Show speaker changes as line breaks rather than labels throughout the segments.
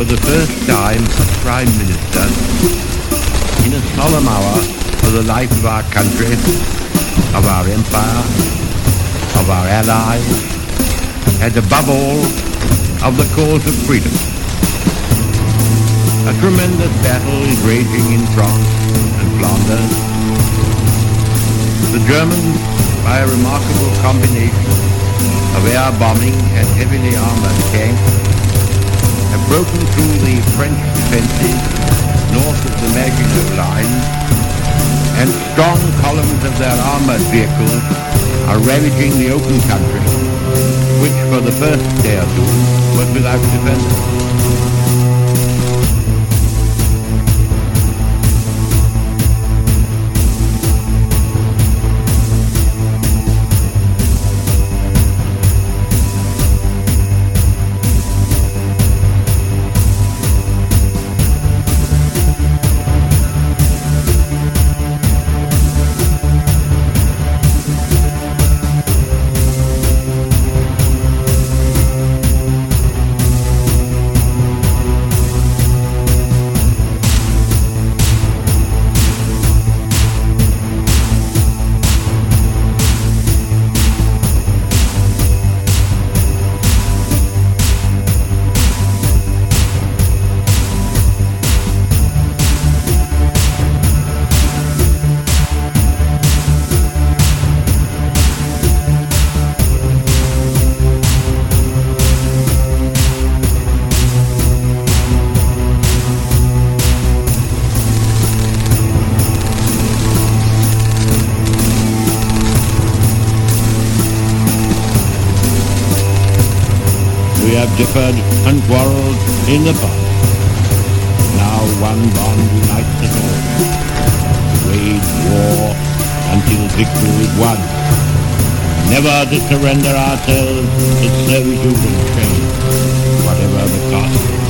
first time a Prime Minister in a solemn hour for the life of our country, of our empire, of our allies, and above all, of the cause of freedom. A tremendous battle is raging in France and Flanders. The Germans, by a remarkable combination of air bombing and heavily armored tanks, have broken through the French defenses north of the Maginot Line, and strong columns of their armored vehicles are ravaging the open country, which for the first day or two was without defense. We have differed and quarrelled in the past. Now one bond unites us all. Wage war until victory is won. Never to surrender ourselves to servitude and shame, whatever the cost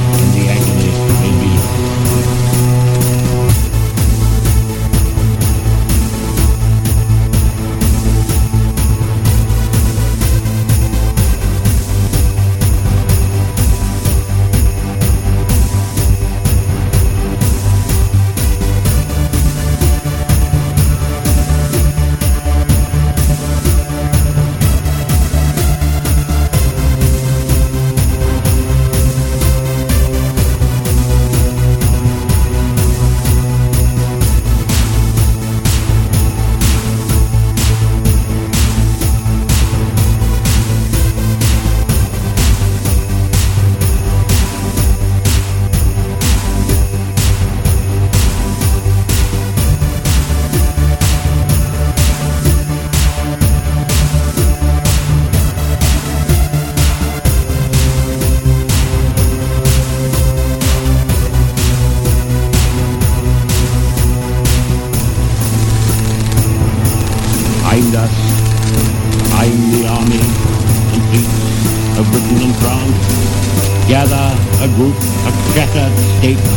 Britain and France, gather a group of shattered states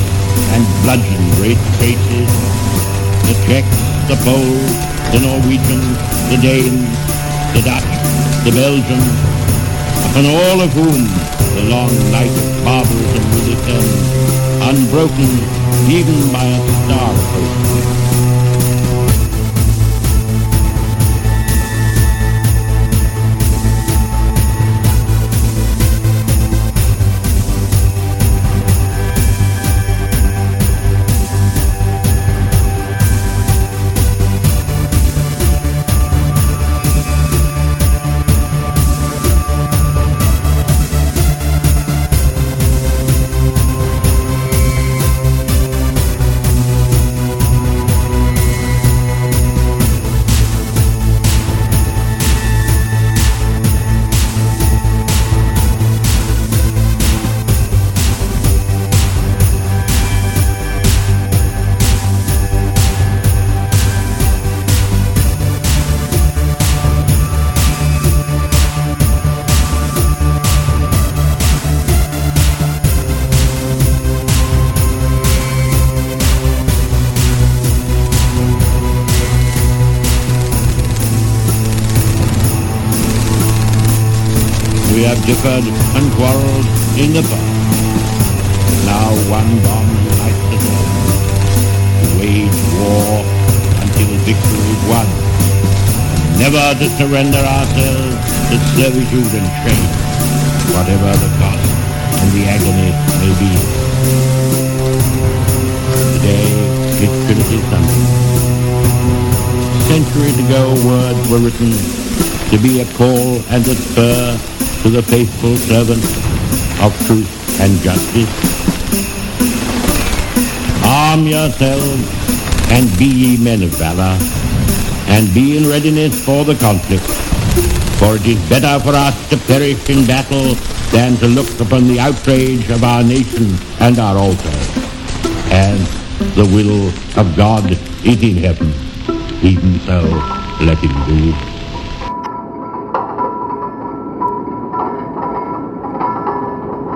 and bludgeon great traces, the Czechs, the Poles, the Norwegians, the Danes, the Dutch, the Belgians, upon all of whom the long night of barbarism will return, unbroken even by a star approach. Have differed and quarrelled in the past. Now one bomb unites us all. To wage war until victory is won. Never to surrender ourselves to servitude and shame, whatever the cost and the agony may be. Today, it's Trinity Sunday. Centuries ago, words were written to be a call and a spur to the faithful servant of truth and justice. Arm yourselves and be ye men of valor, and be in readiness for the conflict. For it is better for us to perish in battle than to look upon the outrage of our nation and our altar. As the will of God is in heaven, even so let him do.